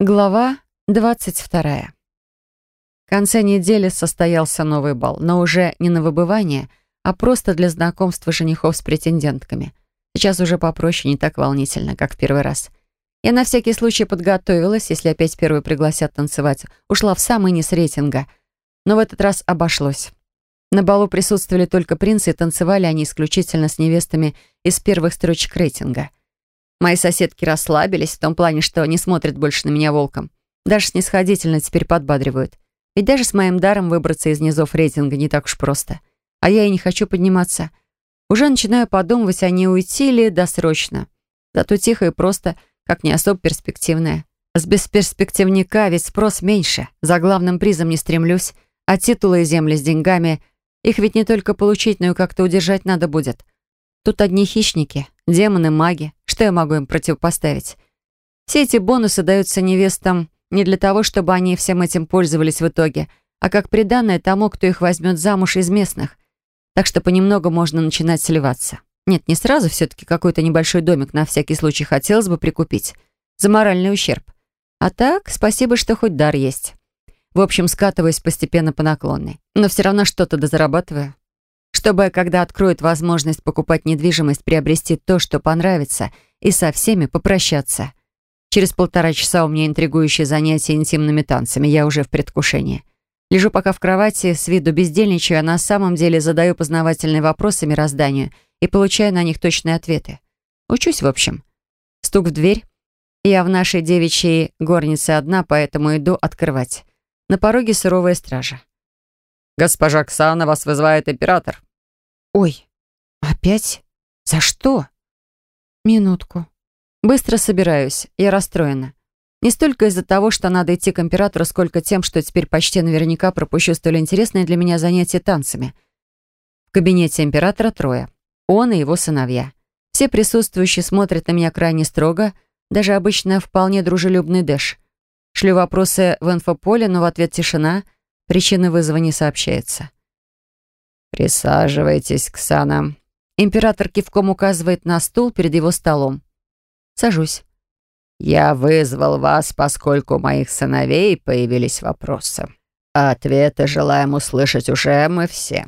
Глава 22. В конце недели состоялся новый бал, но уже не на выбывание, а просто для знакомства женихов с претендентками. Сейчас уже попроще, не так волнительно, как в первый раз. Я на всякий случай подготовилась, если опять первую пригласят танцевать. Ушла в самый низ рейтинга. Но в этот раз обошлось. На балу присутствовали только принцы, и танцевали они исключительно с невестами из первых строчек рейтинга — Мои соседки расслабились в том плане, что не смотрят больше на меня волком. Даже снисходительно теперь подбадривают. Ведь даже с моим даром выбраться из низов рейтинга не так уж просто. А я и не хочу подниматься. Уже начинаю подумывать, а не уйти ли досрочно. Зато тихо и просто, как не особо перспективное. С бесперспективника ведь спрос меньше. За главным призом не стремлюсь. А титулы и земли с деньгами, их ведь не только получить, но и как-то удержать надо будет. Тут одни хищники, демоны, маги. Что я могу им противопоставить? Все эти бонусы даются невестам не для того, чтобы они всем этим пользовались в итоге, а как приданное тому, кто их возьмет замуж из местных. Так что понемногу можно начинать сливаться. Нет, не сразу все-таки какой-то небольшой домик на всякий случай хотелось бы прикупить. За моральный ущерб. А так, спасибо, что хоть дар есть. В общем, скатываюсь постепенно по наклонной. Но все равно что-то дозарабатываю чтобы, когда откроют возможность покупать недвижимость, приобрести то, что понравится, и со всеми попрощаться. Через полтора часа у меня интригующее занятие интимными танцами, я уже в предвкушении. Лежу пока в кровати, с виду бездельничаю, а на самом деле задаю познавательные вопросы мирозданию и получаю на них точные ответы. Учусь, в общем. Стук в дверь. Я в нашей девичьей горнице одна, поэтому иду открывать. На пороге суровая стража. «Госпожа Ксана, вас вызывает император». «Ой, опять? За что?» «Минутку. Быстро собираюсь. Я расстроена. Не столько из-за того, что надо идти к императору, сколько тем, что теперь почти наверняка пропущу столь интересное для меня занятие танцами. В кабинете императора трое. Он и его сыновья. Все присутствующие смотрят на меня крайне строго, даже обычно вполне дружелюбный Дэш. Шлю вопросы в инфополе, но в ответ тишина, причина вызова не сообщается. «Присаживайтесь, Ксана». Император кивком указывает на стул перед его столом. Сажусь. «Я вызвал вас, поскольку у моих сыновей появились вопросы. Ответы желаем услышать уже мы все.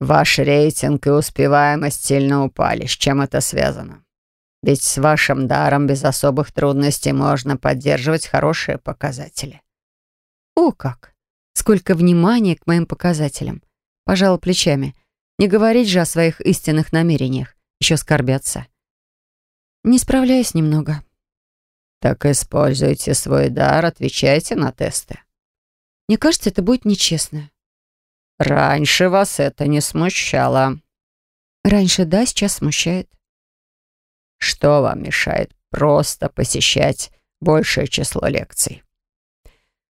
Ваш рейтинг и успеваемость сильно упали. С чем это связано? Ведь с вашим даром без особых трудностей можно поддерживать хорошие показатели». «О как! Сколько внимания к моим показателям!» Пожал плечами. Не говорить же о своих истинных намерениях. Еще скорбятся. Не справляюсь немного. Так используйте свой дар, отвечайте на тесты. Мне кажется, это будет нечестно. Раньше вас это не смущало. Раньше да, сейчас смущает. Что вам мешает просто посещать большее число лекций?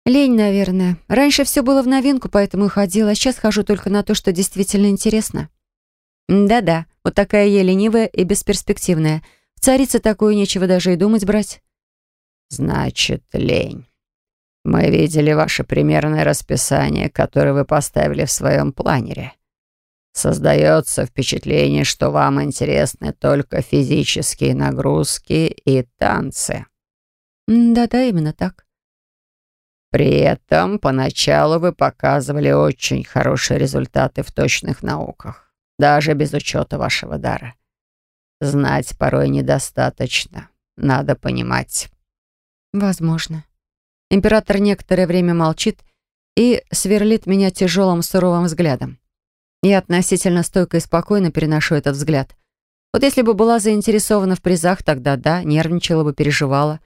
Лень, наверное. Раньше все было в новинку, поэтому и ходила, а сейчас хожу только на то, что действительно интересно. Да-да, вот такая я ленивая и бесперспективная. В царице такую нечего даже и думать брать. Значит, лень. Мы видели ваше примерное расписание, которое вы поставили в своем планере. Создается впечатление, что вам интересны только физические нагрузки и танцы. Да-да, именно так. При этом поначалу вы показывали очень хорошие результаты в точных науках, даже без учета вашего дара. Знать порой недостаточно, надо понимать. Возможно. Император некоторое время молчит и сверлит меня тяжелым суровым взглядом. Я относительно стойко и спокойно переношу этот взгляд. Вот если бы была заинтересована в призах, тогда да, нервничала бы, переживала.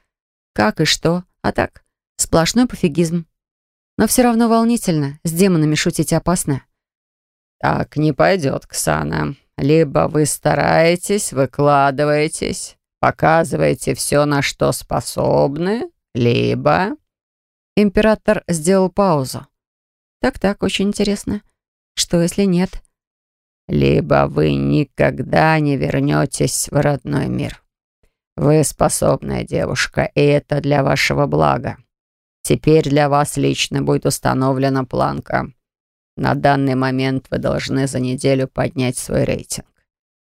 Как и что, а так Сплошной пофигизм. Но все равно волнительно. С демонами шутить опасно. «Так не пойдет, Ксана. Либо вы стараетесь, выкладываетесь, показываете все, на что способны, либо...» Император сделал паузу. «Так-так, очень интересно. Что, если нет?» «Либо вы никогда не вернетесь в родной мир. Вы способная девушка, и это для вашего блага. Теперь для вас лично будет установлена планка. На данный момент вы должны за неделю поднять свой рейтинг.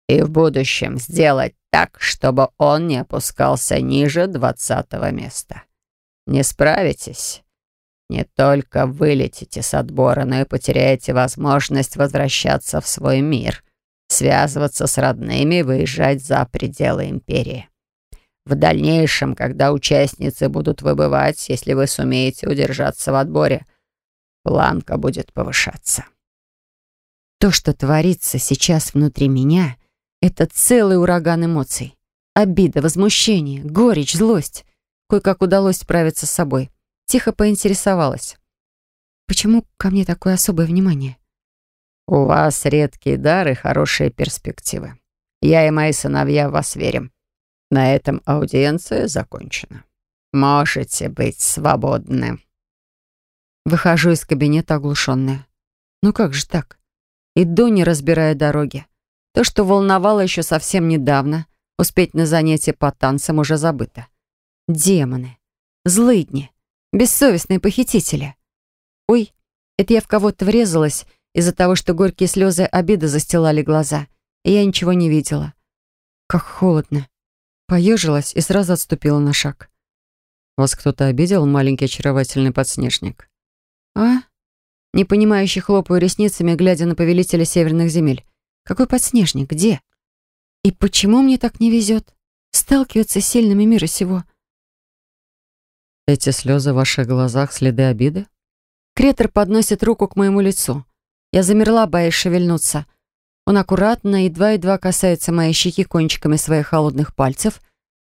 И в будущем сделать так, чтобы он не опускался ниже 20 места. Не справитесь? Не только вылетите с отбора, но и потеряете возможность возвращаться в свой мир, связываться с родными и выезжать за пределы империи. В дальнейшем, когда участницы будут выбывать, если вы сумеете удержаться в отборе, планка будет повышаться. То, что творится сейчас внутри меня, это целый ураган эмоций. Обида, возмущение, горечь, злость. Кое-как удалось справиться с собой. Тихо поинтересовалась. «Почему ко мне такое особое внимание?» «У вас редкие дары хорошие перспективы. Я и мои сыновья в вас верим. На этом аудиенция закончена. Можете быть свободны». Выхожу из кабинета оглушенная. Ну как же так? Иду, не разбирая дороги. То, что волновало еще совсем недавно, успеть на занятия по танцам уже забыто. Демоны. Злыдни. Бессовестные похитители. Ой, это я в кого-то врезалась из-за того, что горькие слезы обиды застилали глаза, и я ничего не видела. Как холодно. Поежилась и сразу отступила на шаг. «Вас кто-то обидел, маленький очаровательный подснежник?» «А?» Непонимающе хлопаю ресницами, глядя на повелителя северных земель. «Какой подснежник? Где?» «И почему мне так не везет? Сталкиваться с сильными мира сего?» «Эти слезы в ваших глазах следы обиды?» Кретор подносит руку к моему лицу. Я замерла, боясь шевельнуться. Он аккуратно, едва-едва касается моей щеки кончиками своих холодных пальцев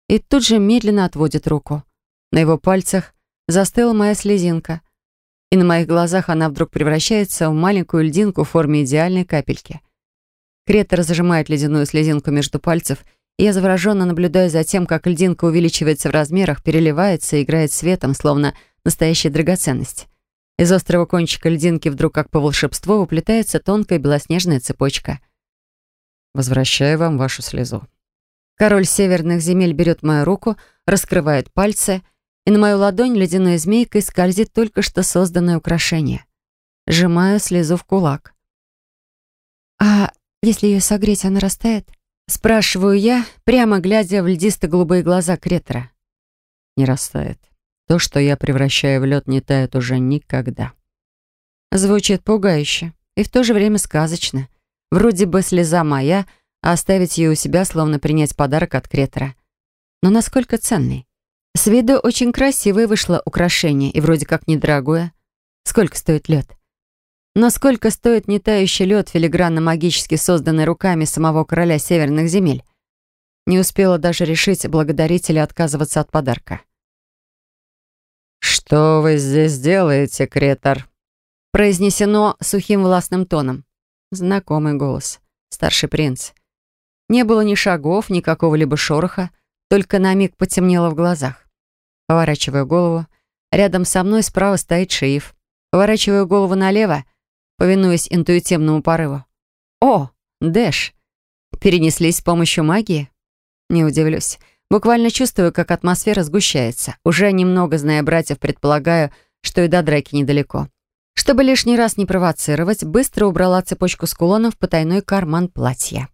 и тут же медленно отводит руку. На его пальцах застыла моя слезинка, и на моих глазах она вдруг превращается в маленькую льдинку в форме идеальной капельки. Кретор зажимает ледяную слезинку между пальцев, и я завороженно наблюдаю за тем, как льдинка увеличивается в размерах, переливается и играет светом, словно настоящая драгоценность. Из острого кончика льдинки вдруг, как по волшебству, уплетается тонкая белоснежная цепочка. «Возвращаю вам вашу слезу». Король северных земель берет мою руку, раскрывает пальцы, и на мою ладонь ледяной змейкой скользит только что созданное украшение. Сжимаю слезу в кулак. «А если ее согреть, она растает?» Спрашиваю я, прямо глядя в льдисто-голубые глаза Кретора. «Не растает», то, что я превращаю в лед, не тает уже никогда. Звучит пугающе и в то же время сказочно. Вроде бы слеза моя, а оставить ее у себя, словно принять подарок от Кретора. Но насколько ценный? С виду очень красивое вышло украшение и вроде как недорогое. Сколько стоит лед? Но сколько стоит не тающий лед, филигранно-магически созданный руками самого короля северных земель? Не успела даже решить, благодарить или отказываться от подарка. «Что вы здесь делаете, Кретор?» Произнесено сухим властным тоном. Знакомый голос. Старший принц. Не было ни шагов, ни какого-либо шороха, только на миг потемнело в глазах. Поворачиваю голову. Рядом со мной справа стоит шииф. Поворачиваю голову налево, повинуясь интуитивному порыву. «О, Дэш! Перенеслись с помощью магии?» Не удивлюсь. Буквально чувствую, как атмосфера сгущается. Уже немного зная братьев, предполагаю, что и до драки недалеко. Чтобы лишний раз не провоцировать, быстро убрала цепочку с кулонов в потайной карман платья.